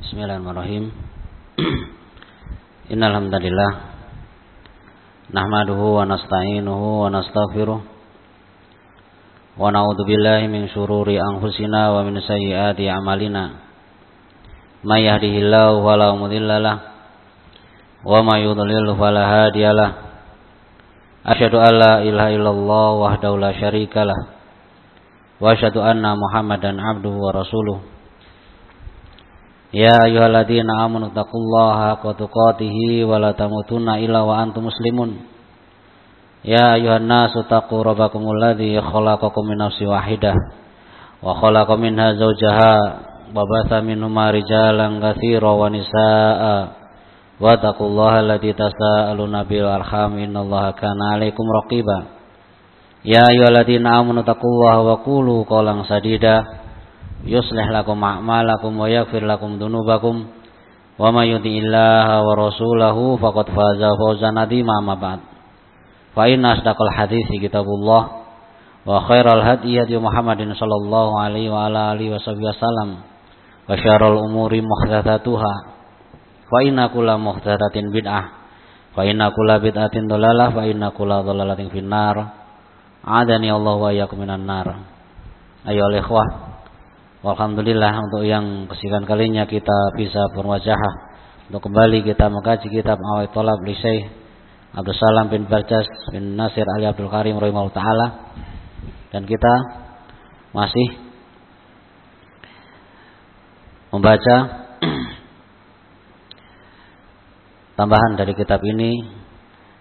Bismillahirrahmanirrahim. Innal hamdalillah nahmaduhu wa nasta'inuhu wa nastaghfiruh wa na'udzu billahi min shururi anfusina wa min sayyiati a'malina. May yahdihillahu fala mudhillalah wa may yudlil fala hadiyalah. Asyhadu an la ilaha illallah wahdahu la syarikalah wa asyhadu anna Muhammadan abduhu wa rasuluh. يا أيها الذين آمنوا اتقوا الله حق تقاته ولا تموتن إلا وأنتم مسلمون يا أيها الناس اتقوا ربكم الذي خلقكم من نفس واحدة وخلق منها زوجها وبث منهما رجالا كثيرا ونساء واتقوا الله الذي تساءلون به والأرحام إن الله كان عليكم رقيبا يا أيها الذين آمنوا اتقوا الله وقولوا قولا سديدا yuslih lakum a'malakum wa yaghfir lakum dhunubakum wa may yuti'illaha wa rasulahu faqad faza fawzan 'azima amma ba'd. Fa inna asdaqal hadithi kitabullah wa khairal hadi hadi Muhammadin sallallahu alaihi wa ala alihi wasallam wa syarrul umuri muhdatsatuha. Fa inna kulla muhdatsatin bid'ah fa inna kulla bid'atin dhalalah fa inna kulla dhalalatin finnar. Adani Allah Alhamdulillah untuk yang kesekian kalinya kita bisa berwajah untuk kembali kita mengkaji kitab Awai Tolab li Syekh Abdul Salam bin Barjas bin Nasir Ali Abdul Karim rahimahullah taala. Dan kita masih membaca tambahan dari kitab ini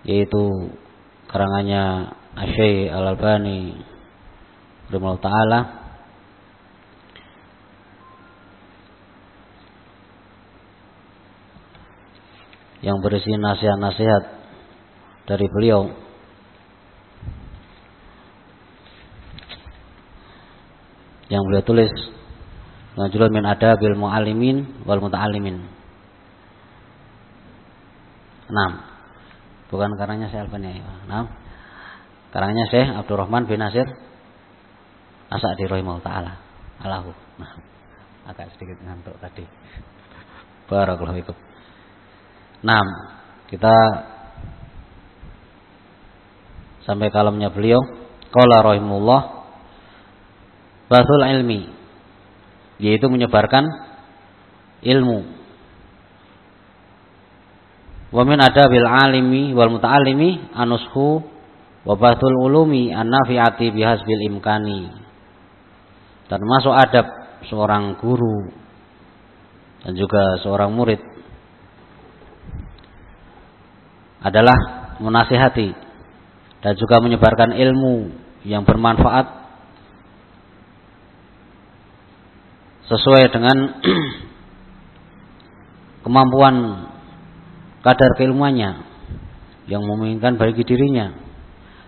yaitu karangannya Syekh Al Albani rahimahullah taala yang berisi nasihat-nasihat dari beliau. Yang beliau tulis Najrul min adabil mu'alimin wal muta'alimin 6 bukan karangnya saya Albani ya 6 karangnya Syekh Abdurrahman bin Nasir Asadi rahimahullah taala. Alahu. Nah agak sedikit ngantuk tadi. Barakallahu fikum Nah, kita sampai kalamnya beliau. Qala rahimullah basul ilmi yaitu menyebarkan ilmu. Wa min adabil alimi wal muta'allimi anushu wa bathul ulumi an-nafi'ati bihasbil imkani. Termasuk adab seorang guru dan juga seorang murid adalah menasihati dan juga menyebarkan ilmu yang bermanfaat sesuai dengan kemampuan kadar keilmuannya yang memungkinkan bagi dirinya.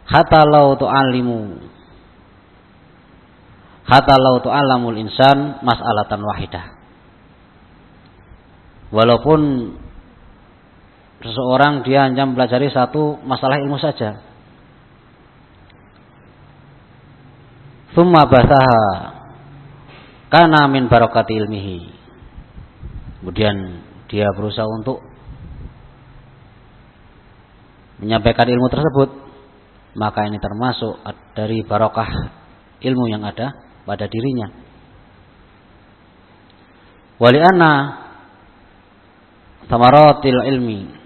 Hatta lau tu'alimu Hatta lau tu'alamul insan mas'alatan wahidah. Walaupun seseorang dia hanya mempelajari satu masalah ilmu saja. Thumma basaha kana min barakati ilmihi. Kemudian dia berusaha untuk menyampaikan ilmu tersebut, maka ini termasuk dari barokah ilmu yang ada pada dirinya. Waliana samaratil ilmi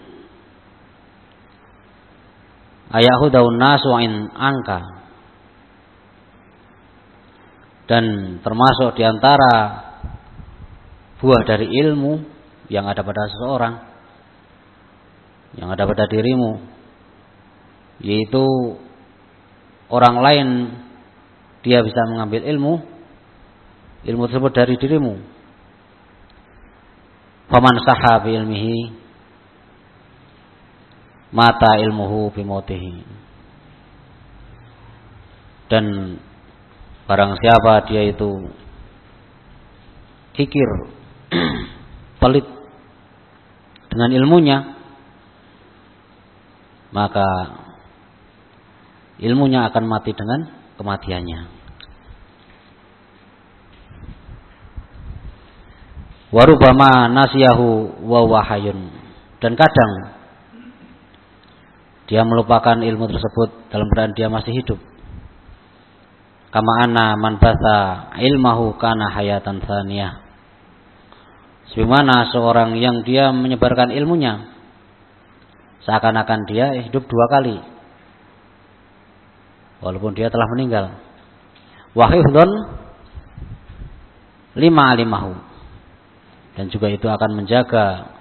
ayahudaun nasu in angka. Dan termasuk di antara buah dari ilmu yang ada pada seseorang yang ada pada dirimu yaitu orang lain dia bisa mengambil ilmu ilmu tersebut dari dirimu. Faman sahabi ilmihi mata ilmuhu bimotihi dan barang siapa dia itu kikir pelit dengan ilmunya maka ilmunya akan mati dengan kematiannya. Warubama nasiyahu wa wahayun. Dan kadang dia melupakan ilmu tersebut dalam keadaan dia masih hidup. Kama anna man batha ilmahu kana hayatan thaniyah. Sebagaimana seorang yang dia menyebarkan ilmunya seakan-akan dia hidup dua kali walaupun dia telah meninggal. Wahifdun lima alimahu. Dan juga itu akan menjaga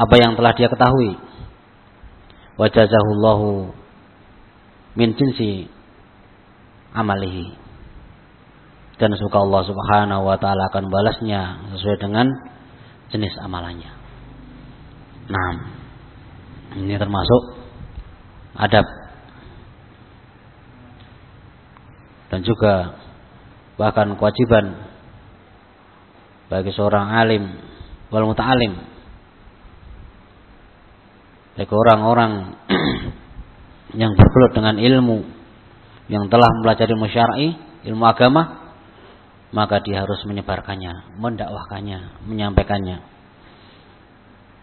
apa yang telah dia ketahui. Wajazahullahu min jinsi amalihi. Dan suka Allah Subhanahu wa taala akan balasnya sesuai dengan jenis amalannya. Nah, ini termasuk adab. Dan juga bahkan kewajiban bagi seorang alim wal muta'alim bagi orang-orang yang bergelut dengan ilmu yang telah mempelajari ilmu syar'i, ilmu agama, maka dia harus menyebarkannya, mendakwahkannya, menyampaikannya.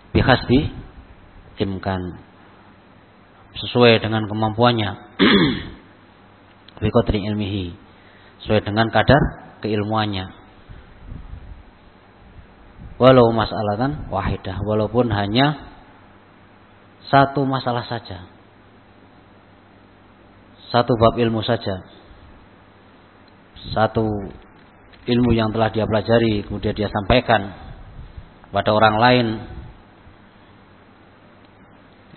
Bihasbi imkan sesuai dengan kemampuannya. Bikotri ilmihi sesuai dengan kadar keilmuannya. Walau masalahkan wahidah, walaupun hanya satu masalah saja. Satu bab ilmu saja. Satu ilmu yang telah dia pelajari kemudian dia sampaikan pada orang lain.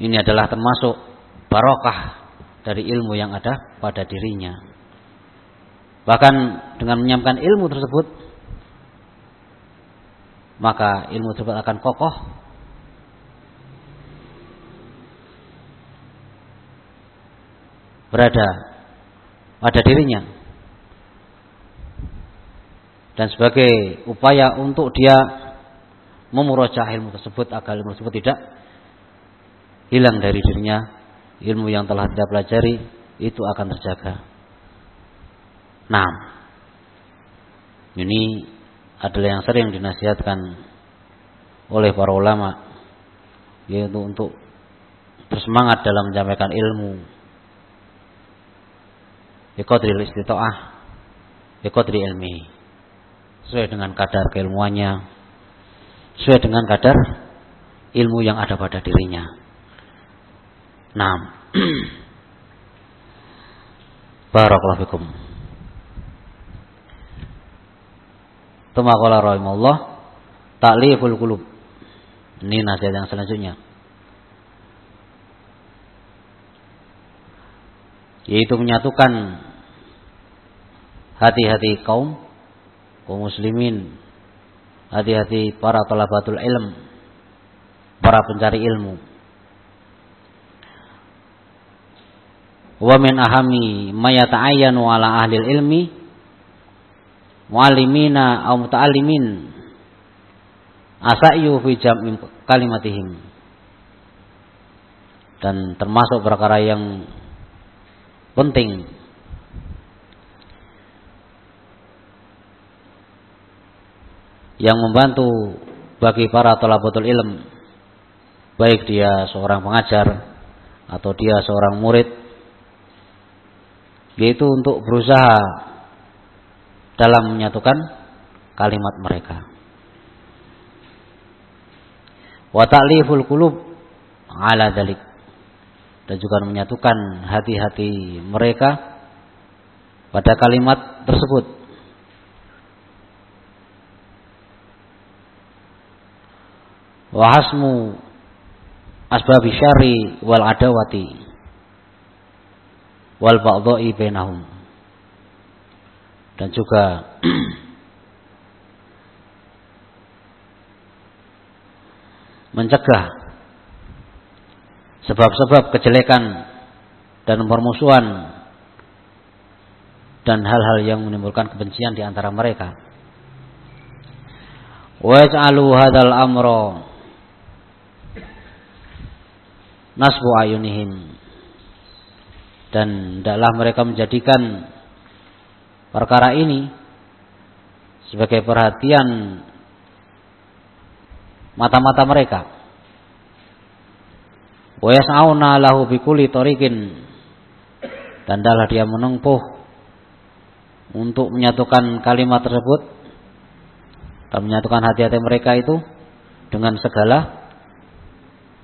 Ini adalah termasuk barokah dari ilmu yang ada pada dirinya. Bahkan dengan menyampaikan ilmu tersebut, maka ilmu tersebut akan kokoh berada pada dirinya. Dan sebagai upaya untuk dia memurojah ilmu tersebut agar ilmu tersebut tidak hilang dari dirinya ilmu yang telah dia pelajari itu akan terjaga. Nah ini adalah yang sering dinasihatkan oleh para ulama yaitu untuk bersemangat dalam menyampaikan ilmu biqadri istita'ah biqadri ilmi. Sesuai dengan kadar keilmuannya. Sesuai dengan kadar ilmu yang ada pada dirinya. Nah barakallahu fikum. Tuma qala rahimahullah ta'liful qulub. Ini nasihat yang selanjutnya. Yaitu menyatukan hati-hati kaum kaum muslimin. Hati-hati para talabatul ilm para pencari ilmu. Wa min ahami ma yata'ayyanu ala ahli ilmi muallimina aw muta'allimin asa'yu fi jam'i kalimatihim. Dan termasuk perkara yang penting yang membantu bagi para talabatul ilm. Baik dia seorang pengajar atau dia seorang murid. Yaitu untuk berusaha dalam menyatukan kalimat mereka. Wa ta'liful qulub ala dalik dan juga menyatukan hati-hati mereka pada kalimat tersebut. Wahasmu asbab syari wal adawati wal ba'dha'i bainahum. Dan juga mencegah sebab-sebab kejelekan dan permusuhan dan hal-hal yang menimbulkan kebencian di antara mereka. Waj'alu hadzal amra nasbu ayunihim dan hendaklah mereka menjadikan perkara ini sebagai perhatian mata-mata mereka. Wa yas'auna lahu bikuli tariqin. Dan dalah dia menempuh untuk menyatukan kalimat tersebut dan menyatukan hati-hati mereka itu dengan segala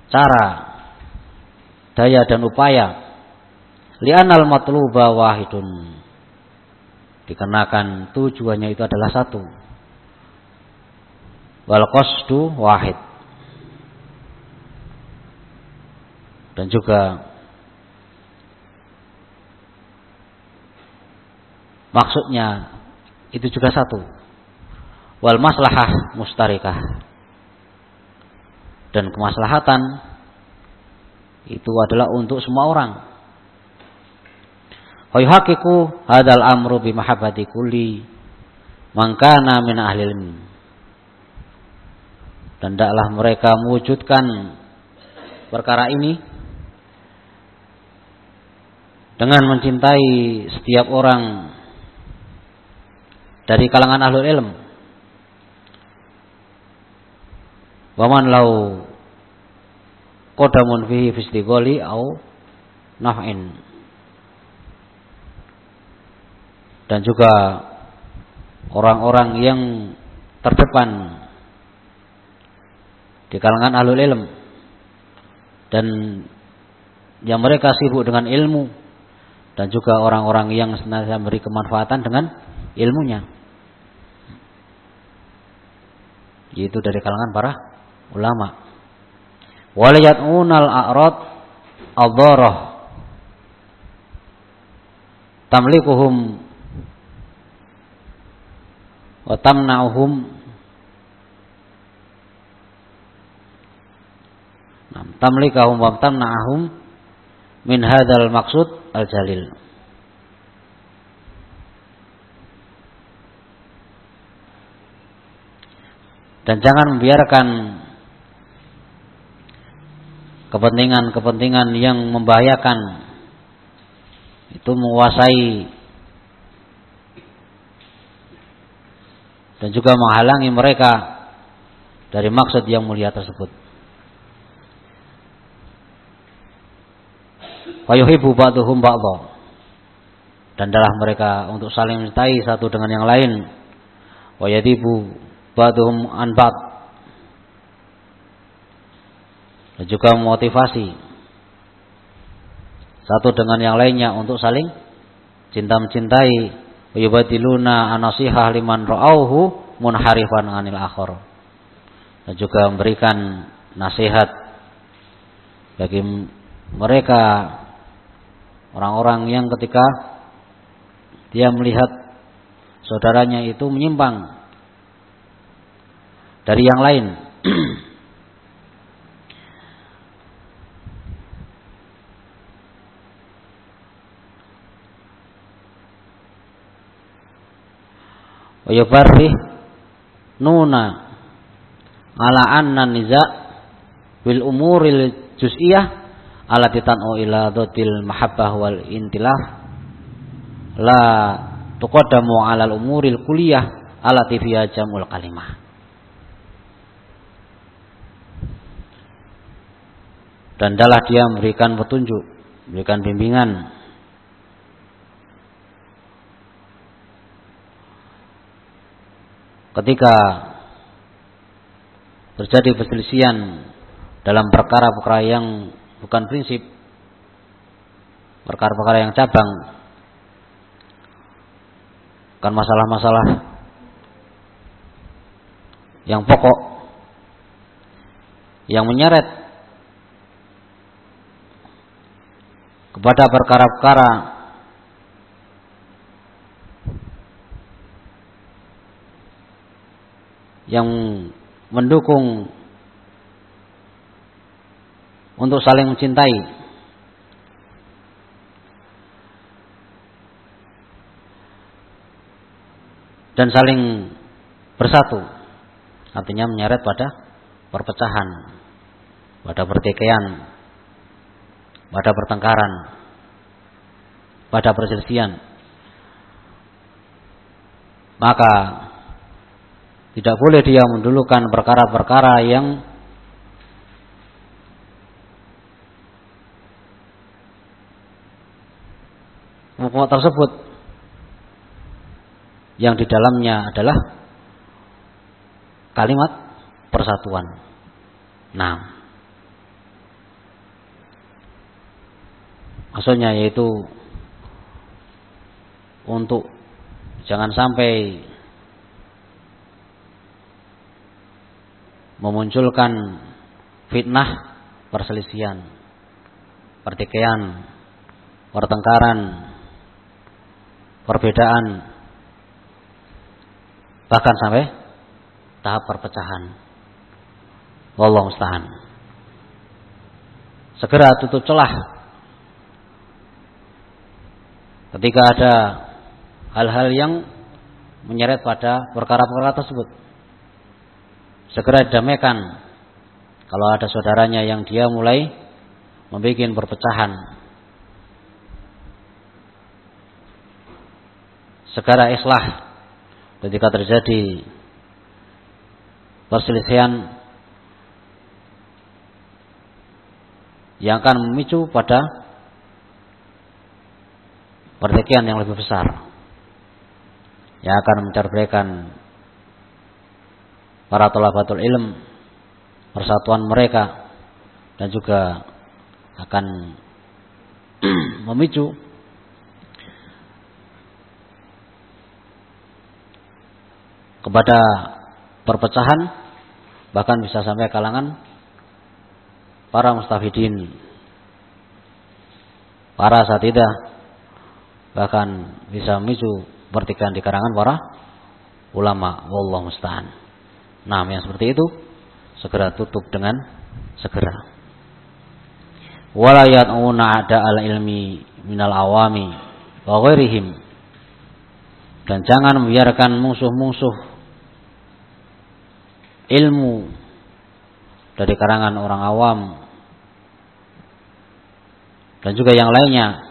cara, daya dan upaya. Li'anal matluba wahidun. Dikenakan tujuannya itu adalah satu. Wal qasdu wahid. Dan juga maksudnya itu juga satu. Wal maslahah mustarikah. Dan kemaslahatan itu adalah untuk semua orang. Hayhaqiqu hadal amru bi mahabbati kulli man kana min ahli ilmi. Dan tidaklah mereka mewujudkan perkara ini dengan mencintai setiap orang dari kalangan ahlul ilm. Waman lau kodamun fihi fistigoli au naf'in. Dan juga orang-orang yang terdepan di kalangan ahlul ilm dan yang mereka sibuk dengan ilmu dan juga orang-orang yang senantiasa memberi kemanfaatan dengan ilmunya. Yaitu dari kalangan para ulama. Waliyat'unal a'rad ad-dharah tamlikuhum wa tamna'uhum tamlikahum wa tamna'ahum min hadzal maqsud al-jalil. Dan jangan membiarkan kepentingan-kepentingan yang membahayakan itu menguasai dan juga menghalangi mereka dari maksud yang mulia tersebut. Wayuhibu ba'duhum ba'dha. Dan dalam mereka untuk saling mencintai satu dengan yang lain. Wayadibu ba'duhum an ba'd. Dan juga memotivasi satu dengan yang lainnya untuk saling cinta mencintai. Yubadiluna anasihah liman ra'auhu munharifan anil akhir. Dan juga memberikan nasihat bagi mereka Orang-orang yang ketika dia melihat saudaranya itu menyimpang dari yang lain. wa nuna ala anna niza bil umuril juz'iyah alati tan'u ila dhatil mahabbah wal intilah. La tuqaddamu alal umuril kuliah alati fiha jamul kalimah. Dan dalah dia memberikan petunjuk memberikan bimbingan ketika terjadi perselisihan dalam perkara-perkara yang bukan prinsip perkara-perkara yang cabang bukan masalah-masalah yang pokok yang menyeret kepada perkara-perkara yang mendukung untuk saling mencintai. Dan saling bersatu. Artinya menyeret pada perpecahan, pada pertikaian, pada pertengkaran, pada perselisihan. Maka tidak boleh dia mendulukan perkara-perkara yang pokok tersebut yang di dalamnya adalah kalimat persatuan. Nah, maksudnya yaitu untuk jangan sampai memunculkan fitnah perselisihan, pertikaian, pertengkaran, perbedaan bahkan sampai tahap perpecahan. Wallahu musta'an. Segera tutup celah ketika ada hal-hal yang menyeret pada perkara-perkara tersebut. Segera damaikan. Kalau ada saudaranya yang dia mulai membuat perpecahan. Segera islah ketika terjadi perselisihan yang akan memicu pada pertikaian yang lebih besar yang akan mencerbaikan para tolabatul ilm persatuan mereka dan juga akan memicu kepada perpecahan bahkan bisa sampai kalangan para mustafidin para satidah bahkan bisa memicu pertikaian di kalangan para ulama. Wallahu musta'an nah yang seperti itu segera tutup dengan segera. Wala ada al ilmi minal awami wa ghairihim. Dan jangan membiarkan musuh-musuh ilmu dari karangan orang awam dan juga yang lainnya.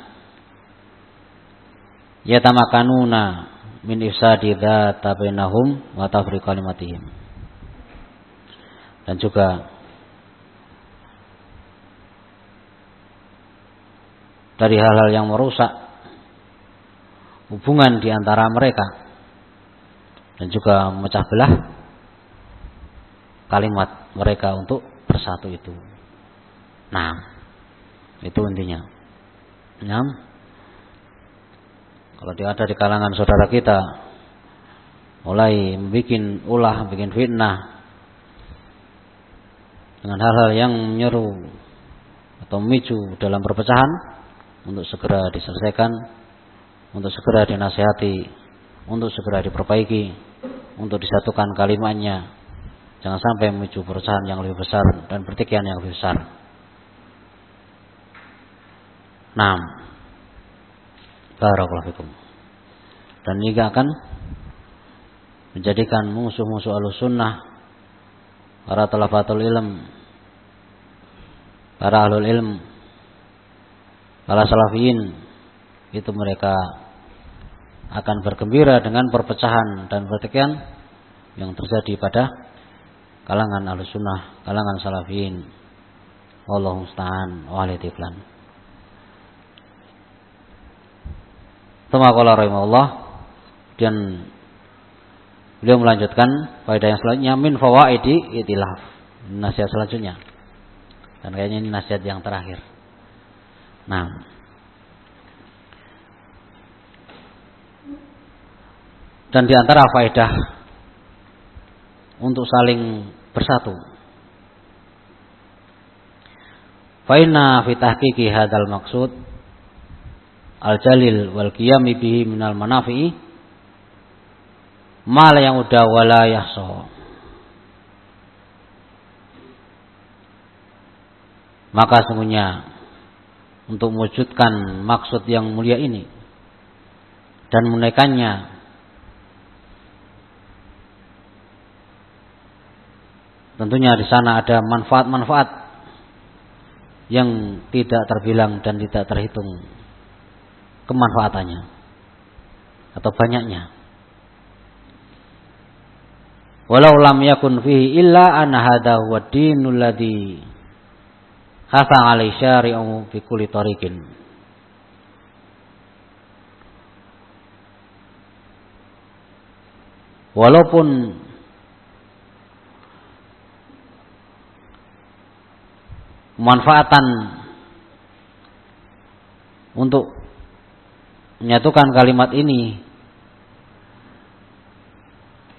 Yatamakanuna min ifsadi dzata bainahum wa tafriq kalimatihim dan juga dari hal-hal yang merusak hubungan di antara mereka dan juga memecah belah kalimat mereka untuk bersatu itu. Nah, itu intinya. Nah, kalau dia ada di kalangan saudara kita, mulai bikin ulah, bikin fitnah dengan hal-hal yang menyeru atau memicu dalam perpecahan untuk segera diselesaikan, untuk segera dinasihati, untuk segera diperbaiki, untuk disatukan kalimatnya, Jangan sampai memicu perusahaan yang lebih besar dan pertikaian yang lebih besar. Nah, Barakallahu fikum. Dan ini akan menjadikan musuh-musuh al-sunnah para talafatul ilm. Para ahlul ilm. Para salafiyin. Itu mereka akan bergembira dengan perpecahan dan pertikaian yang terjadi pada kalangan sunnah, kalangan salafin. Wallahu musta'an. Wa qala rahimahullah dan beliau melanjutkan faedah yang selanjutnya min fawaidi itilaf. Nasihat selanjutnya. Dan kayaknya ini nasihat yang terakhir. Nah, dan di antara faedah untuk saling bersatu. Faina fi tahqiqi hadzal maksud al-jalil wal qiyami bihi minal manafi'i mal yang udah wala yahsa. Maka sungguhnya untuk mewujudkan maksud yang mulia ini dan menaikannya Tentunya di sana ada manfaat-manfaat yang tidak terbilang dan tidak terhitung kemanfaatannya atau banyaknya. Walau lam yakun fihi illa anna hadha huwa dinul ladzi hafa alai syari'u fi kulli tariqin. Walaupun manfaatan untuk menyatukan kalimat ini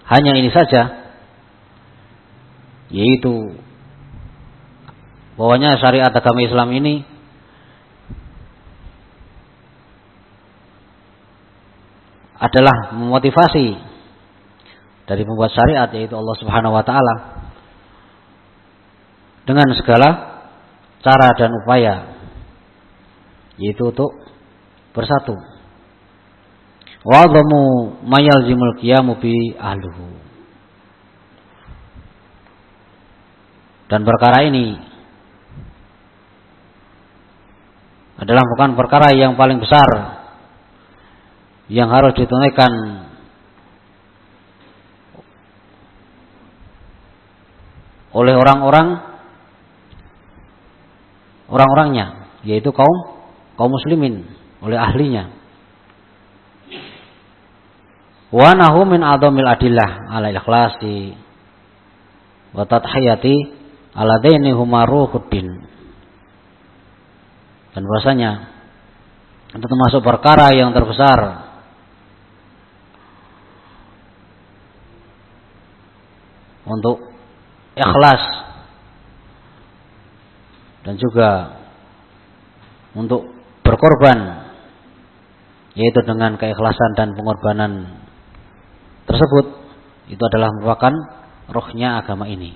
hanya ini saja. Yaitu bahwanya syariat agama Islam ini adalah memotivasi dari pembuat syariat yaitu Allah Subhanahu wa taala dengan segala cara dan upaya yaitu untuk bersatu wa dhamu mayalzimul qiyamu bi ahluhu dan perkara ini adalah bukan perkara yang paling besar yang harus ditunaikan oleh orang-orang orang-orangnya yaitu kaum kaum muslimin oleh ahlinya wa nahu min adamil adillah. Ala ikhlasi. Wa tadhiyati ala daini humaruhuddin dan bahasanya itu termasuk perkara yang terbesar. Untuk ikhlas. Dan juga untuk berkorban. Yaitu dengan keikhlasan dan pengorbanan tersebut itu adalah merupakan rohnya agama ini.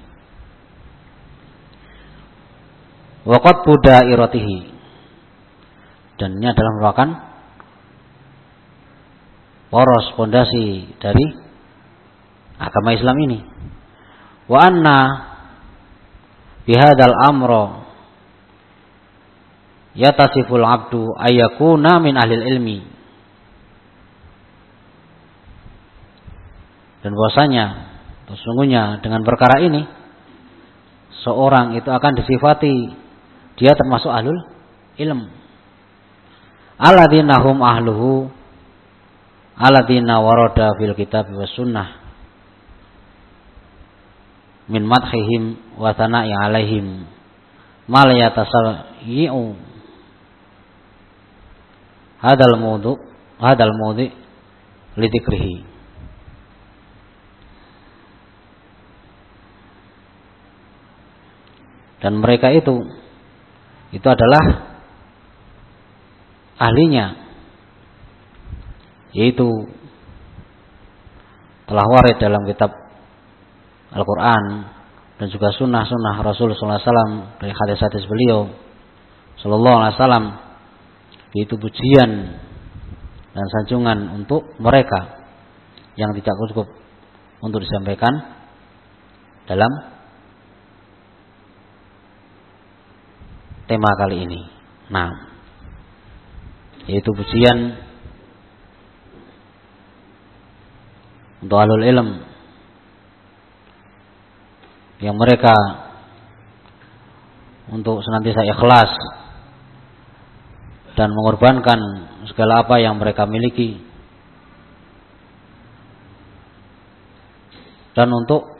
Waqat buddha irotihi dan ini adalah merupakan poros fondasi dari agama Islam ini. Wa anna bihadal amro yatasiful abdu ayakuna min ahlil ilmi Dan bahwasanya sesungguhnya dengan perkara ini seorang itu akan disifati dia termasuk ahlul ilm. Alladzina hum ahluhu alladzina warada fil kitab wa sunnah min madhihim wa thana'i alaihim mal yatasayyi'u hadal mudu hadal mudi lidikrihi dan mereka itu itu adalah ahlinya. Yaitu telah warid dalam kitab Al-Quran dan juga sunnah-sunnah Rasulullah SAW dari hadis-hadis beliau Sallallahu Alaihi Wasallam yaitu pujian dan sanjungan untuk mereka yang tidak cukup untuk disampaikan dalam tema kali ini. Nah, yaitu pujian untuk alul ilm yang mereka untuk senantiasa ikhlas dan mengorbankan segala apa yang mereka miliki dan untuk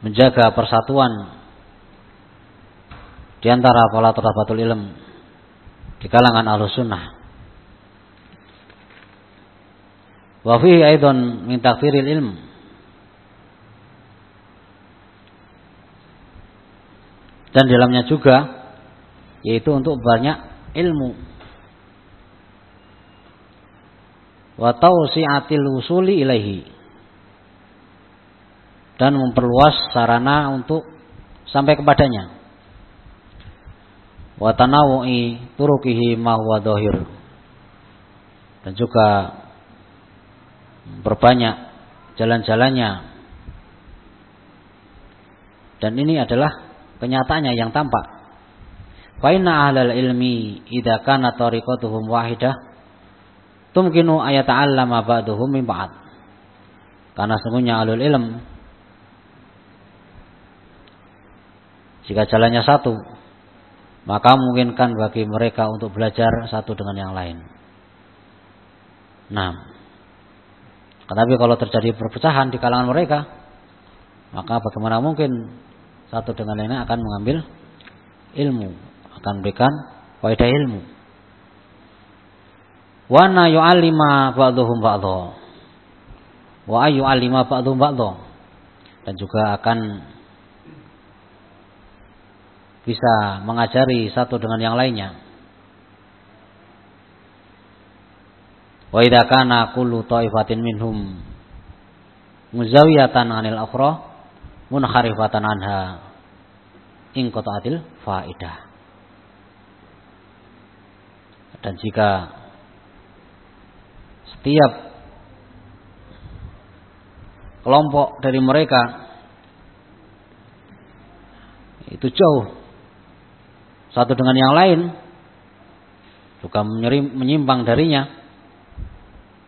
menjaga persatuan di antara para turabatul ilm di kalangan ahlu sunnah. Wa fihi aidan min takfiril ilm. Dan dalamnya juga yaitu untuk banyak ilmu. Wa tausi'atil usuli ilaihi. Dan memperluas sarana untuk sampai kepadanya wa tanawu'i turukihi ma huwa dhahir. Dan juga berbanyak jalan-jalannya. Dan ini adalah kenyataannya yang tampak. Fa inna ahlal ilmi idza kana tariqatuhum wahidah tumkinu ayata'allama ba'duhum min ba'd. Karena sesungguhnya ahlul ilm Jika jalannya satu, maka memungkinkan bagi mereka untuk belajar satu dengan yang lain. Nah, tetapi kalau terjadi perpecahan di kalangan mereka, maka bagaimana mungkin satu dengan lainnya akan mengambil ilmu, akan memberikan faedah ilmu. Wa na yu'allima ba'dhum ba'dha. Wa ayu alima ba'dhum ba'dha. Dan juga akan bisa mengajari satu dengan yang lainnya. Wa idza kana kullu ta'ifatin minhum muzawiyatan 'anil akhra munharifatan anha in qata'atil faidah. Dan jika setiap kelompok dari mereka itu jauh satu dengan yang lain. Juga menyimpang darinya.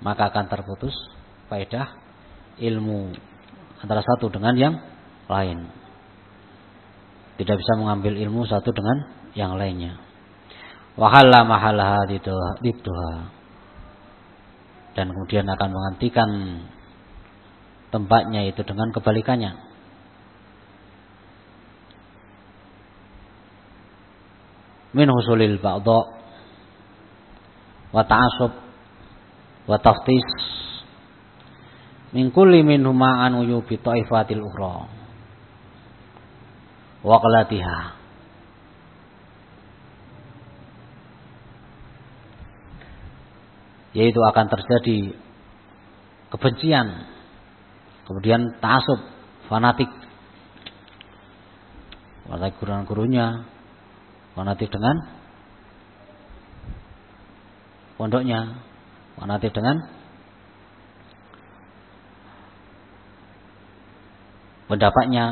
Maka akan terputus faedah ilmu antara satu dengan yang lain. Tidak bisa mengambil ilmu satu dengan yang lainnya. Wahala mahalaha dituha dan kemudian akan menghentikan tempatnya itu dengan kebalikannya min husulil ba'dha wa ta'assub wa taftis min kulli minhuma an uyubi ta'ifatil ukhra wa qalatiha yaitu akan terjadi kebencian kemudian ta'assub fanatik. Pada guru-gurunya fanatik dengan pondoknya, fanatik dengan pendapatnya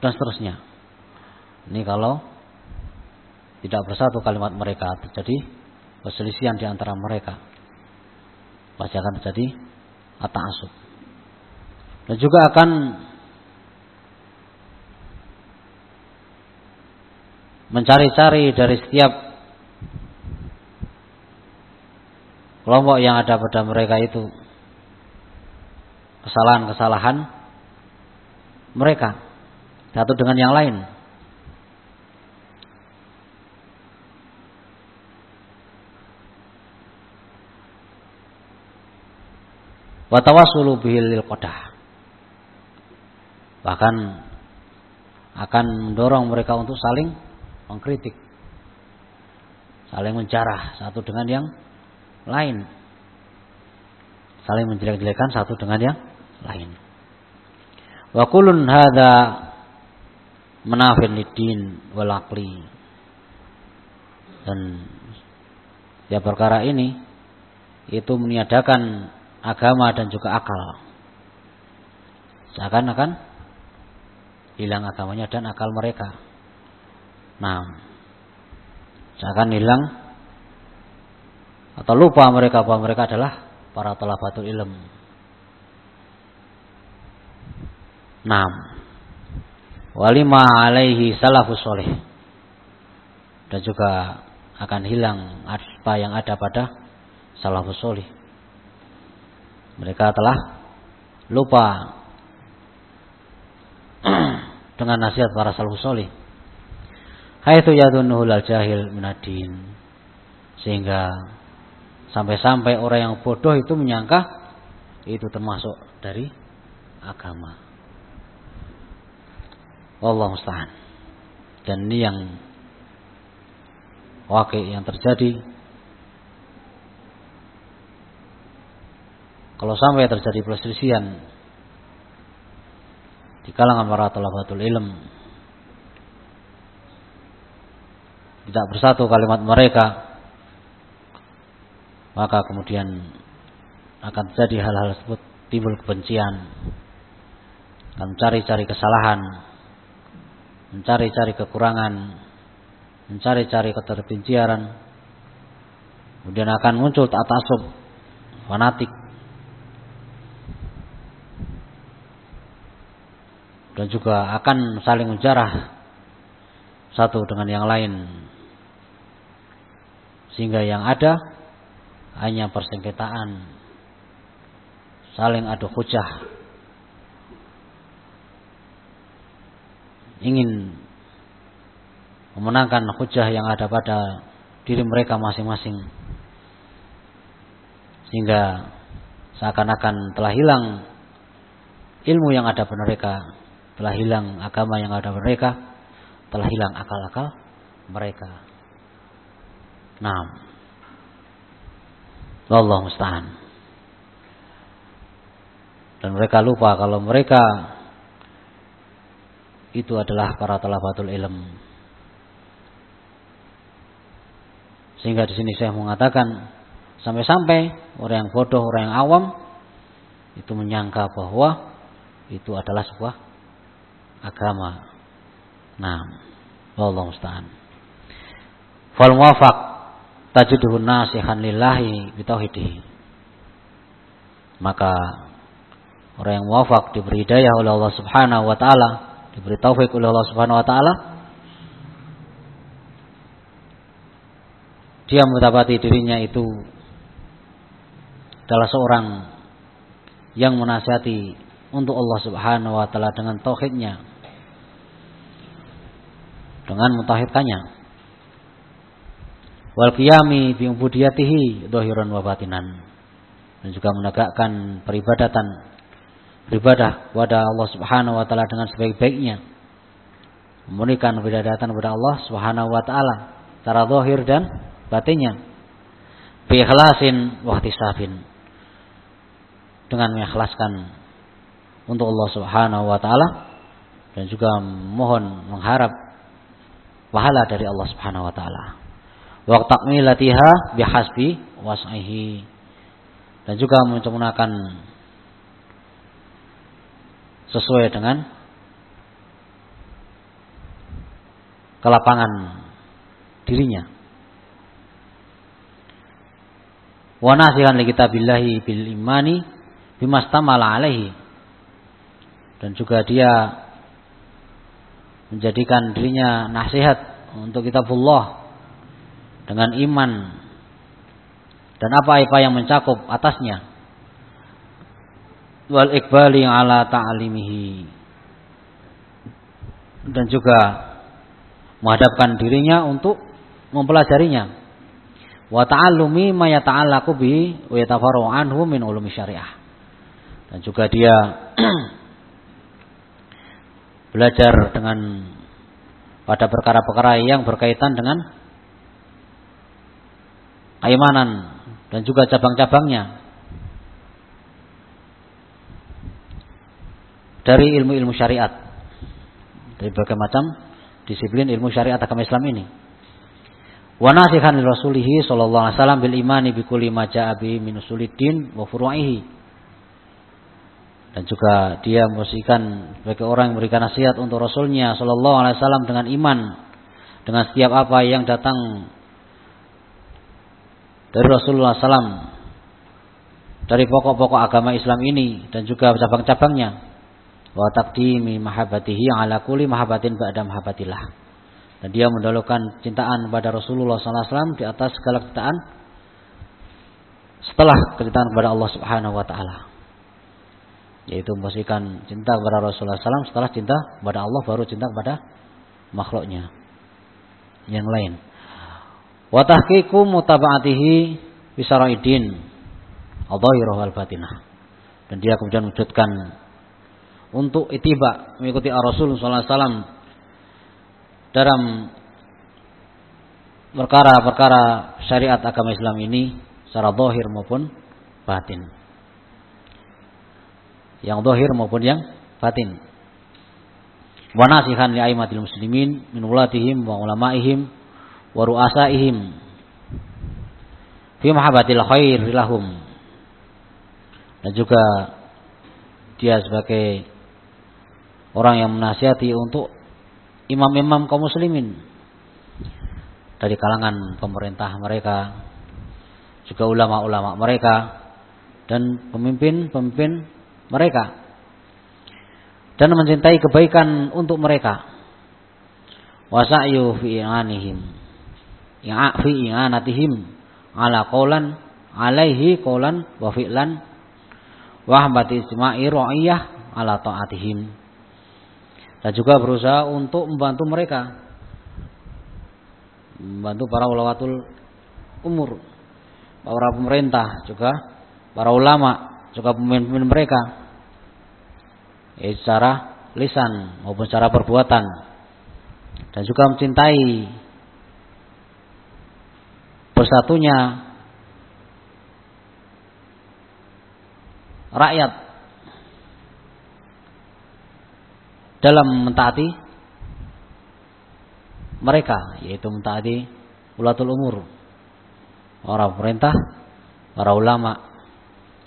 dan seterusnya. Ini kalau tidak bersatu kalimat mereka terjadi perselisihan di antara mereka. Pasti akan terjadi ata'asub. Dan juga akan mencari-cari dari setiap kelompok yang ada pada mereka itu kesalahan-kesalahan mereka satu dengan yang lain. Watawasulu bihil qadah. Bahkan akan mendorong mereka untuk saling mengkritik, saling mencarah satu dengan yang lain, saling menjelek-jelekan satu dengan yang lain. Wa kulun hadza menafin lidin wal aqli. Dan ya perkara ini itu meniadakan agama dan juga akal. Seakan-akan hilang agamanya dan akal mereka. Nah, jangan hilang atau lupa mereka bahwa mereka adalah para talabatul ilm. Nah, walima alaihi salafus soleh dan juga akan hilang apa yang ada pada salafus soleh. Mereka telah lupa dengan nasihat para salafus soleh haitsu yadhunnuhu al jahil minadin sehingga sampai-sampai orang yang bodoh itu menyangka itu termasuk dari agama. Allah musta'an. Dan ini yang wakil yang terjadi kalau sampai terjadi perselisihan di kalangan para talabatul ilm tidak bersatu kalimat mereka maka kemudian akan terjadi hal-hal tersebut timbul kebencian akan mencari-cari kesalahan mencari-cari kekurangan mencari-cari keterpinciran kemudian akan muncul tak tasub fanatik. Dan juga akan saling menjarah satu dengan yang lain sehingga yang ada hanya persengketaan. Saling adu hujah. Ingin memenangkan hujah yang ada pada diri mereka masing-masing. Sehingga seakan-akan telah hilang ilmu yang ada pada mereka telah hilang agama yang ada pada mereka telah hilang akal-akal mereka nah Allah musta'an. Dan mereka lupa kalau mereka itu adalah para talabatul ilm. Sehingga di sini saya mengatakan Sampai-sampai orang yang bodoh, orang yang awam itu menyangka bahwa itu adalah sebuah agama. Nah, Allah musta'an. Fal muwafaq tajiduhu nasihan lillahi bitauhidihi. Maka orang yang muwafaq diberi hidayah oleh Allah Subhanahu wa taala, diberi taufik oleh Allah Subhanahu wa taala, dia mendapati dirinya itu adalah seorang yang menasihati untuk Allah Subhanahu wa taala dengan tauhidnya dengan mentauhidkannya wal qiyami bi ubudiyatihi dhahiran wa batinan. Dan juga menegakkan peribadatan beribadah kepada Allah Subhanahu wa taala dengan sebaik-baiknya. Memberikan peribadatan kepada Allah Subhanahu wa taala secara zahir dan batinnya. Bi ikhlasin wa ihtisabin. Dengan mengikhlaskan untuk Allah Subhanahu wa taala dan juga mohon mengharap pahala dari Allah Subhanahu wa taala. Wa takmilatiha bihasbi wasaihi dan juga menyempurnakan sesuai dengan kelapangan dirinya. Wa nasihan li kitabillahi bil imani bimastamala alaihi. Dan juga dia menjadikan dirinya nasihat untuk kitabullah dengan iman dan apa-apa yang mencakup atasnya. Wal ikbali ala ta'alimihi. Dan juga menghadapkan dirinya untuk mempelajarinya. Wa ta'allumi ma yata'allaqu bi wa yatafarru anhu min ulumi syariah. Dan juga dia belajar dengan pada perkara-perkara yang berkaitan dengan keimanan dan juga cabang-cabangnya. Dari ilmu-ilmu syariat. Dari berbagai macam disiplin ilmu syariat agama Islam ini. Wa nasihan li Rasulih sallallahu alaihi wasallam bil imani bi kulli ma ja'a bi min usuliddin wa furu'ihi. Dan juga dia memposisikan sebagai orang yang memberikan nasihat untuk Rasulnya Shallallahu Alaihi Wasallam dengan iman dengan setiap apa yang datang dari Rasulullah SAW dari pokok-pokok agama Islam ini dan juga cabang-cabangnya. Wa taqdimi mahabbatihi ala kulli mahabbatin ba'da mahabbatillah. Dan dia mendahulukan cintaan kepada Rasulullah SAW di atas segala cintaan setelah kecintaan kepada Allah Subhanahu wa taala yaitu memposisikan cinta kepada Rasulullah SAW setelah cinta kepada Allah baru cinta kepada makhluknya. Yang lain. Wa tahqiqu mutaba'atihi bisaraidin adhahirah wal batinah. Dan dia kemudian wujudkan untuk itiba mengikuti Rasulullah SAW dalam perkara-perkara syariat agama Islam ini secara zahir maupun batin yang dohir maupun yang batin. Wa nasihan li muslimin min ulatihim wa ulamaihim wa ru'asaihim fi mahabbatil khair lahum. Dan juga dia sebagai orang yang menasihati untuk imam-imam kaum muslimin dari kalangan pemerintah mereka juga ulama-ulama mereka dan pemimpin-pemimpin mereka dan mencintai kebaikan untuk mereka. wa sa'yu fi i'anihim ya fi i'anatihim ala qaulan alaihi qaulan wa fi'lan. Wa hambati isma'i ra'iyah ala ta'atihim. Dan juga berusaha untuk membantu mereka. Membantu para ulawatul umur para pemerintah juga para ulama juga pemimpin mereka. Ya, secara lisan maupun secara perbuatan. Dan juga mencintai bersatunya. Rakyat dalam mentaati mereka yaitu mentaati ulatul umur orang pemerintah para ulama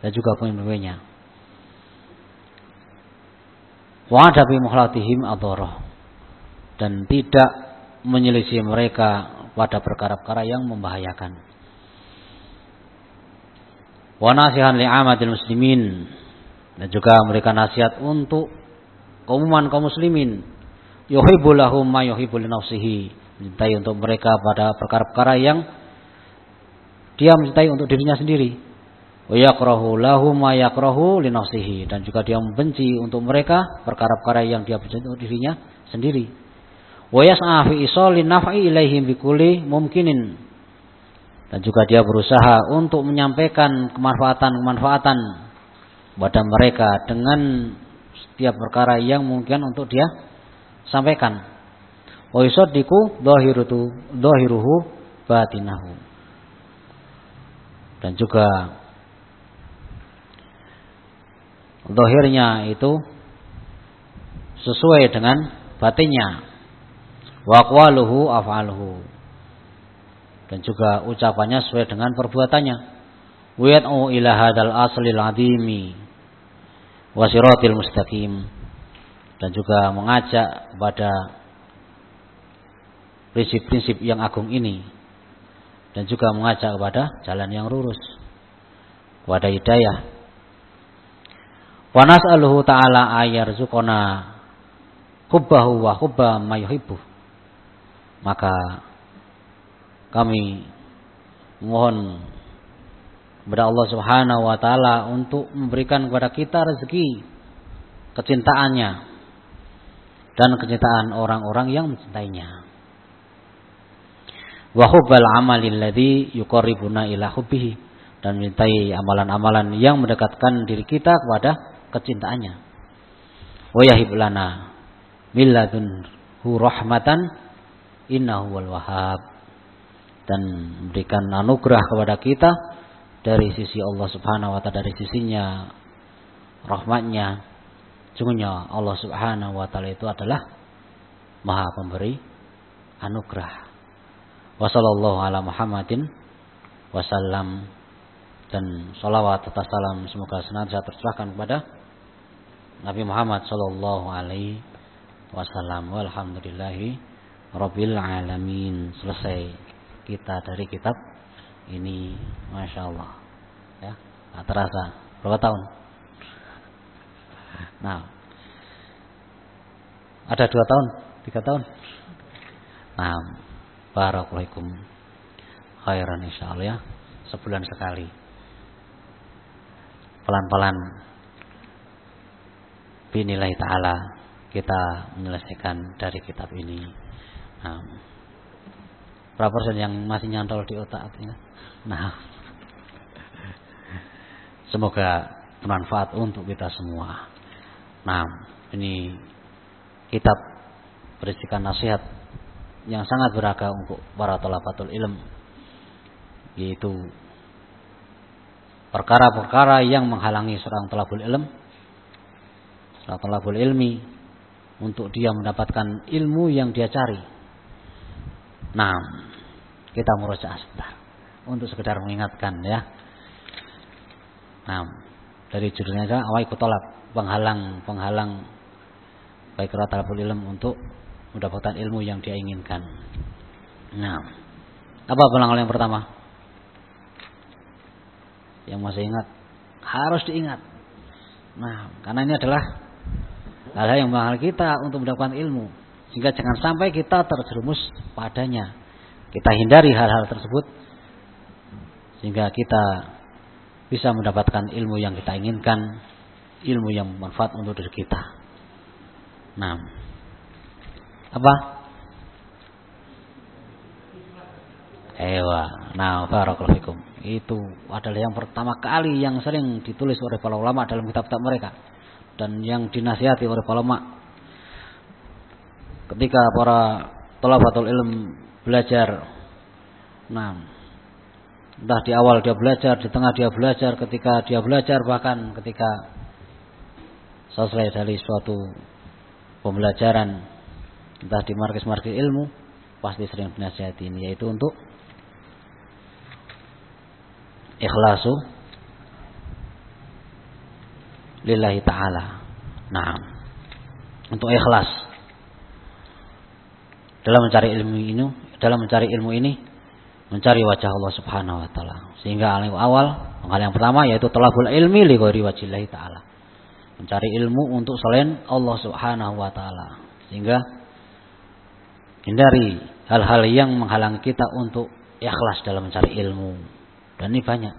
dan juga pemimpinnya. Wa adabi muhlatihim adharah. Dan tidak menyelisih mereka pada perkara-perkara yang membahayakan. Wa nasihan li'amadil muslimin. Dan juga memberikan nasihat untuk umuman kaum muslimin. Yuhibbu lahum ma yuhibbu li nafsihi. Mencintai untuk mereka pada perkara-perkara yang dia mencintai untuk dirinya sendiri. Wa yakrahu lahum ma yakrahu li nafsihi. Dan juga dia membenci untuk mereka perkara-perkara yang dia benci untuk dirinya sendiri wa yas'a fi isalin naf'i ilaihim bikuli mumkinin dan juga dia berusaha untuk menyampaikan kemanfaatan-kemanfaatan kepada mereka dengan setiap perkara yang mungkin untuk dia sampaikan. Wa yusaddiqu dhahiruhu dhahiruhu batinahu. Dan juga dohirnya itu sesuai dengan batinnya wa aqwaluhu af'aluhu. Dan juga ucapannya sesuai dengan perbuatannya. Wa yad'u ila hadzal aslil azimi mustaqim. Dan juga mengajak kepada prinsip-prinsip yang agung ini. Dan juga mengajak kepada jalan yang lurus. Kepada hidayah. Wa nas'aluhu ta'ala ayarzuqona hubbahu wa hubba ma yuhibbu maka kami mohon kepada Allah Subhanahu wa taala untuk memberikan kepada kita rezeki kecintaannya dan kecintaan orang-orang yang mencintainya. Wa hubbal amalil ladzi yuqarribuna ila hubbihi dan mencintai amalan-amalan yang mendekatkan diri kita kepada kecintaannya. Wa yahib lana milladunhu rahmatan innahu wal wahab dan memberikan anugerah kepada kita dari sisi Allah Subhanahu wa taala dari sisinya rahmatnya. Sungguhnya Allah Subhanahu wa taala itu adalah maha pemberi anugerah. Wa sallallahu ala Muhammadin wasallam dan salawat serta salam semoga senantiasa tercurahkan kepada Nabi Muhammad sallallahu alaihi wasallam. Walhamdulillahi Rabbil Alamin. Selesai kita dari kitab ini. Masya Allah. Ya tak terasa. Berapa tahun? Nah ada dua tahun tiga tahun? Nah Barakalaikum khairan insya Allah ya. Sebulan sekali. Pelan-pelan. Binillahi ta'ala kita menyelesaikan dari kitab ini Nah, persen yang masih nyantol di otak artinya? Nah, semoga bermanfaat untuk kita semua. Nah, ini kitab berisikan nasihat yang sangat beragam untuk para talabatul ilm yaitu perkara-perkara yang menghalangi seorang talabul ilm seorang talabul ilmi untuk dia mendapatkan ilmu yang dia cari Nah, kita merusak sebentar untuk sekedar mengingatkan ya. Nah, dari judulnya saja awai kutolak penghalang penghalang baik rata ilmu untuk mendapatkan ilmu yang dia inginkan. Nah, apa penghalang yang pertama? Yang masih ingat harus diingat. Nah, karena ini adalah hal-hal yang menghalang kita untuk mendapatkan ilmu. Sehingga jangan sampai kita terjerumus padanya. Kita hindari hal-hal tersebut sehingga kita bisa mendapatkan ilmu yang kita inginkan, ilmu yang bermanfaat untuk diri kita. Nah, apa? Ewa, nah barakallahu. Itu adalah yang pertama kali yang sering ditulis oleh para ulama dalam kitab-kitab mereka dan yang dinasihati oleh para ulama ketika para talabatul ilm belajar nah entah di awal dia belajar di tengah dia belajar ketika dia belajar bahkan ketika selesai dari suatu pembelajaran entah di markis-markis ilmu pasti sering dinasihati ini yaitu untuk ikhlasu lillahi ta'ala. Nah, untuk ikhlas dalam mencari ilmu ini, dalam mencari ilmu ini mencari wajah Allah Subhanahu wa taala. Sehingga awal hal yang pertama yaitu talabul ilmi li ghairi wajillahi taala. Mencari ilmu untuk selain Allah Subhanahu wa taala. Sehingga hindari hal-hal yang menghalangi kita untuk ikhlas dalam mencari ilmu. Dan ini banyak.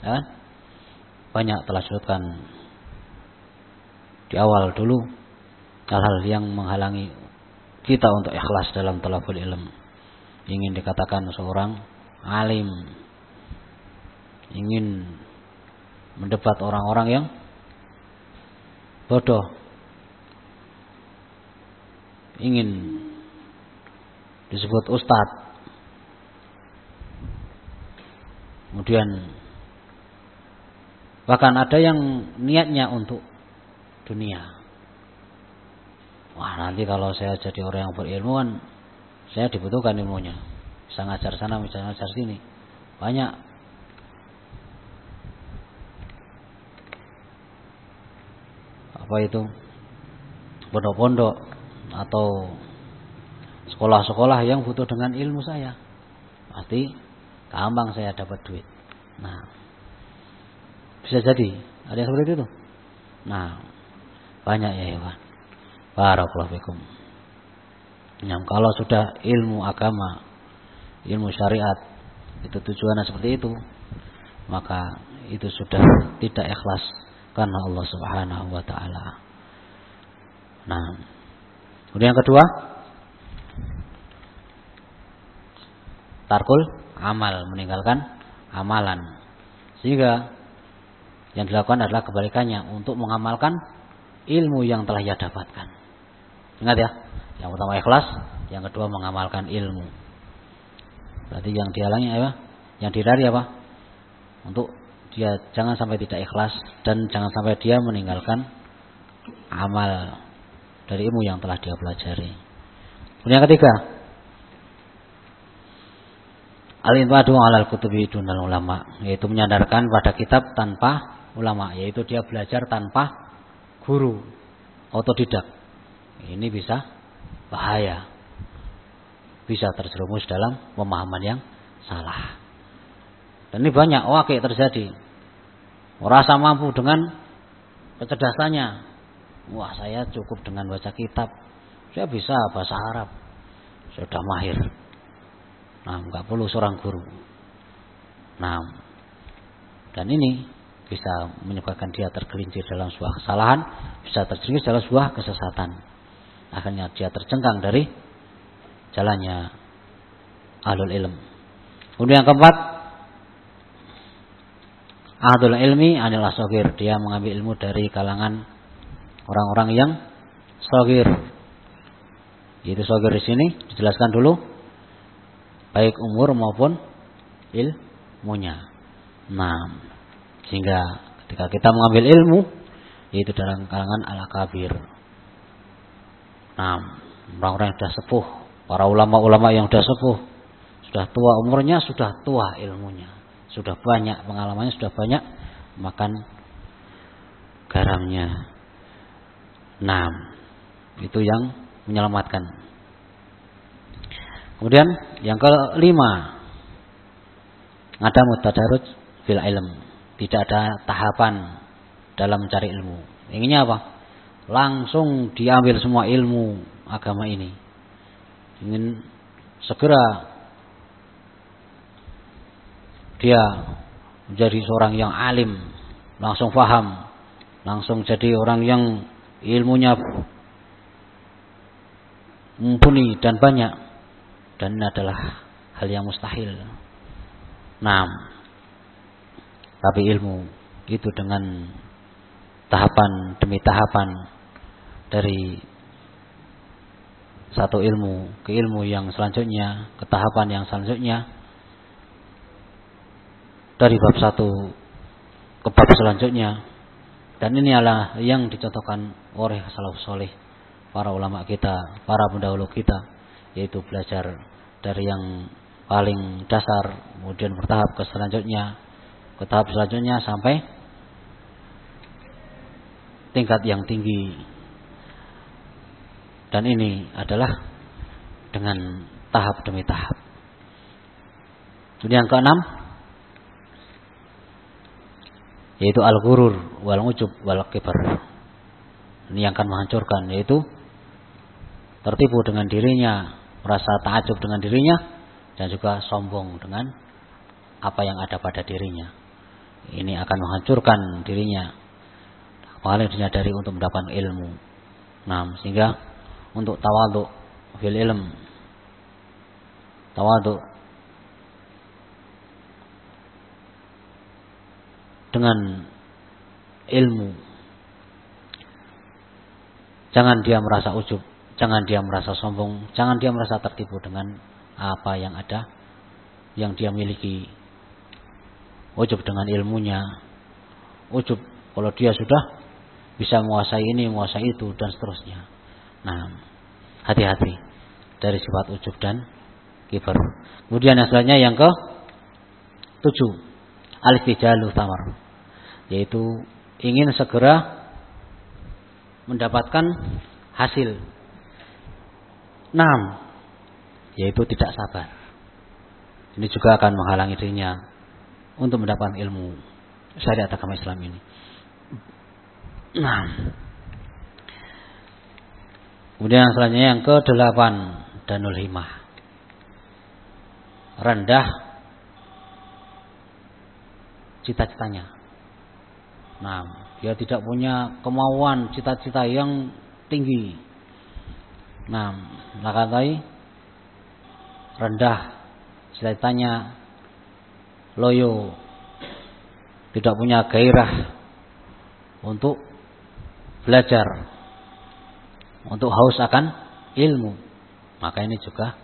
Ya? Banyak telah disebutkan di awal dulu hal-hal yang menghalangi kita untuk ikhlas dalam talabul ilm. Ingin dikatakan seorang alim. Ingin mendebat orang-orang yang bodoh. Ingin disebut ustadz. Kemudian bahkan ada yang niatnya untuk dunia. Wah nanti kalau saya jadi orang yang berilmu kan saya dibutuhkan ilmunya. Bisa ngajar sana, bisa ngajar sini. Banyak. Apa itu? Pondok-pondok atau sekolah-sekolah yang butuh dengan ilmu saya. Pasti gampang saya dapat duit. Nah, bisa jadi ada yang seperti itu. Nah, banyak ya hewan. Barakallahu fikum. Nah, kalau sudah ilmu agama, ilmu syariat, itu tujuannya seperti itu, maka itu sudah tidak ikhlas karena Allah Subhanahu wa taala. Nah, kemudian yang kedua, tarkul amal, meninggalkan amalan. Sehingga yang dilakukan adalah kebalikannya untuk mengamalkan ilmu yang telah ia dapatkan. Ingat ya, yang pertama ikhlas, yang kedua mengamalkan ilmu. Berarti yang dihalangi apa? Yang dihindari apa? Untuk dia jangan sampai tidak ikhlas dan jangan sampai dia meninggalkan amal dari ilmu yang telah dia pelajari. Kemudian yang ketiga, al-infadu alal kutubi dunal ulama, yaitu menyadarkan pada kitab tanpa ulama, yaitu dia belajar tanpa guru, otodidak ini bisa bahaya. Bisa terjerumus dalam pemahaman yang salah. Dan ini banyak wakil terjadi. Merasa mampu dengan kecerdasannya. Wah saya cukup dengan baca kitab. Saya bisa bahasa Arab. Sudah mahir. Nah, nggak perlu seorang guru. Nah, dan ini bisa menyebabkan dia tergelincir dalam sebuah kesalahan, bisa terjerumus dalam sebuah kesesatan akhirnya dia tercengkang dari jalannya ahlul ilm. Kemudian yang keempat, ahlul ilmi adalah sogir. Dia mengambil ilmu dari kalangan orang-orang yang sogir. Itu sogir di sini dijelaskan dulu, baik umur maupun ilmunya. Nah, sehingga ketika kita mengambil ilmu, yaitu dalam kalangan al-kabir Nah, orang-orang yang sudah sepuh, para ulama-ulama yang sudah sepuh, sudah tua umurnya, sudah tua ilmunya, sudah banyak pengalamannya, sudah banyak makan garamnya. Nah, itu yang menyelamatkan. Kemudian yang kelima, ada mutadarut fil ilm. Tidak ada tahapan dalam mencari ilmu. Inginnya apa? Langsung diambil semua ilmu agama ini. Ingin segera dia menjadi seorang yang alim, langsung faham, langsung jadi orang yang ilmunya mumpuni dan banyak dan ini adalah hal yang mustahil. Nah, tapi ilmu itu dengan tahapan demi tahapan dari satu ilmu ke ilmu yang selanjutnya, ke tahapan yang selanjutnya. Dari bab satu ke bab selanjutnya. Dan ini adalah yang dicontohkan oleh salaf soleh para ulama kita, para pendahulu kita yaitu belajar dari yang paling dasar kemudian bertahap ke selanjutnya ke tahap selanjutnya sampai tingkat yang tinggi dan ini adalah dengan tahap demi tahap. Kemudian yang keenam yaitu al-ghurur wal ujub wal kibar. Ini yang akan menghancurkan yaitu tertipu dengan dirinya, merasa takjub dengan dirinya dan juga sombong dengan apa yang ada pada dirinya. Ini akan menghancurkan dirinya. Paling dinyadari untuk mendapatkan ilmu. Nah, sehingga untuk tawaduk fil ilm tawaduk dengan ilmu. Jangan dia merasa ujub, jangan dia merasa sombong, jangan dia merasa tertipu dengan apa yang ada yang dia miliki. Ujub dengan ilmunya. Ujub kalau dia sudah bisa menguasai ini, menguasai itu dan seterusnya. Nah, hati-hati dari sifat ujub dan kibar. Kemudian yang selanjutnya yang ke tujuh, al-istijalu tamar, yaitu ingin segera mendapatkan hasil. Enam, yaitu tidak sabar. Ini juga akan menghalangi dirinya untuk mendapatkan ilmu syariat agama Islam ini. Nah. Kemudian selanjutnya yang ke delapan danul himah. Rendah cita-citanya. Nah, dia tidak punya kemauan cita-cita yang tinggi. Nah, lakatai rendah cita-citanya loyo tidak punya gairah untuk belajar untuk haus akan ilmu. Maka ini juga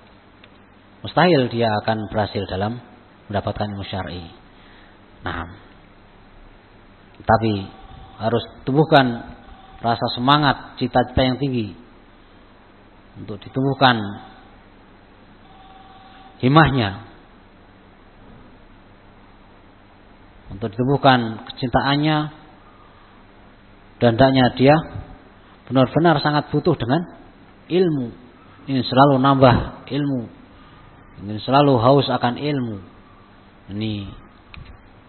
mustahil dia akan berhasil dalam mendapatkan ilmu syar'i. Nah, tapi harus tumbuhkan rasa semangat, cita-cita yang tinggi. Untuk ditumbuhkan himahnya. Untuk ditumbuhkan kecintaannya dan hendaknya dia benar-benar sangat butuh dengan ilmu ini selalu nambah ilmu ingin selalu haus akan ilmu ini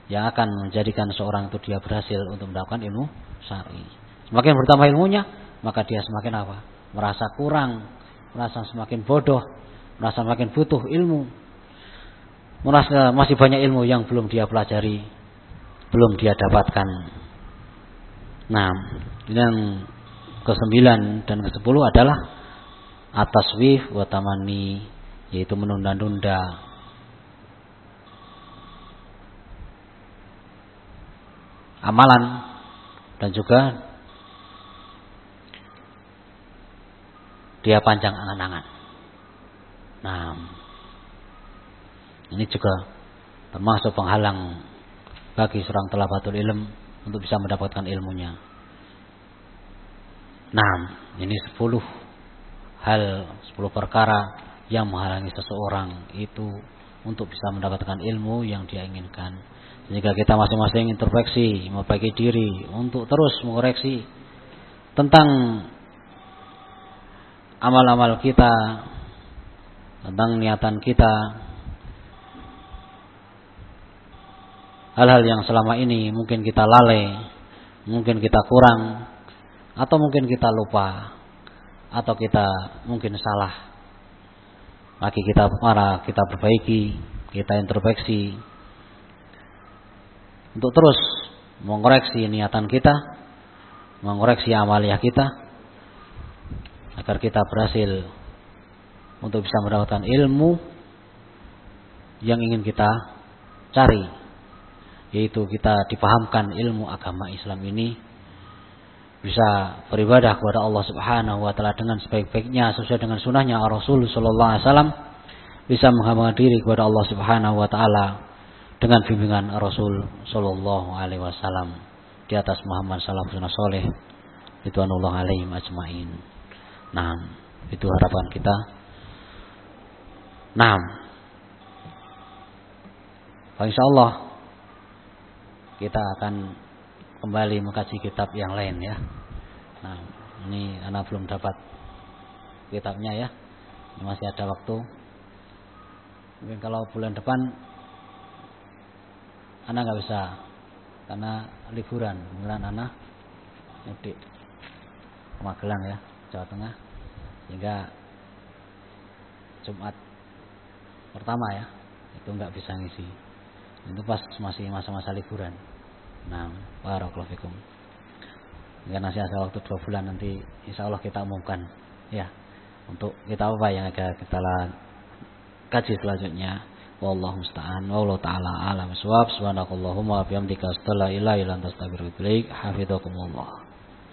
yang akan menjadikan seorang itu dia berhasil untuk mendapatkan ilmu syar'i. Semakin bertambah ilmunya, maka dia semakin apa? Merasa kurang, merasa semakin bodoh, merasa semakin butuh ilmu. Merasa masih banyak ilmu yang belum dia pelajari, belum dia dapatkan. Nah, yang kesembilan dan ke sepuluh adalah atas wif watamani yaitu menunda-nunda amalan dan juga dia panjang angan-angan. Nah, ini juga termasuk penghalang bagi seorang telabatul ilm untuk bisa mendapatkan ilmunya. Nah, ini sepuluh hal, sepuluh perkara yang menghalangi seseorang itu untuk bisa mendapatkan ilmu yang dia inginkan. Jika kita masing-masing introspeksi, memperbaiki diri untuk terus mengoreksi tentang amal-amal kita, tentang niatan kita, hal-hal yang selama ini mungkin kita lalai, mungkin kita kurang, atau mungkin kita lupa. atau kita mungkin salah lagi kita marah kita perbaiki kita introspeksi untuk terus mengoreksi niatan kita mengoreksi amaliah kita agar kita berhasil untuk bisa mendapatkan ilmu yang ingin kita cari yaitu kita dipahamkan ilmu agama Islam ini bisa beribadah kepada Allah Subhanahu wa taala dengan sebaik-baiknya sesuai dengan sunnahnya Rasul sallallahu alaihi wasallam bisa menghambakan diri kepada Allah Subhanahu wa taala dengan bimbingan Rasul sallallahu alaihi wasallam di atas Muhammad sallallahu sunnah soleh itu Allah alaihim ajmain. Nah, itu harapan kita. Nah, Insya Allah kita akan kembali mengkaji kitab yang lain ya. Nah, ini anak belum dapat kitabnya ya. Masih ada waktu. Mungkin kalau bulan depan anak nggak bisa karena liburan, bulan anak mudik Magelang ya, Jawa Tengah. Hingga Jumat pertama ya, itu nggak bisa ngisi. Itu pas masih masa-masa liburan. Nah, fikum. Jika masih ada waktu dua bulan nanti insya Allah kita umumkan ya untuk kita apa yang akan kita kaji selanjutnya. Wallahu musta'an. Wallahu taala alam. Subhanakallahumma wa bihamdika astaghfiruka wa atubu ilaik. Hafizakumullah.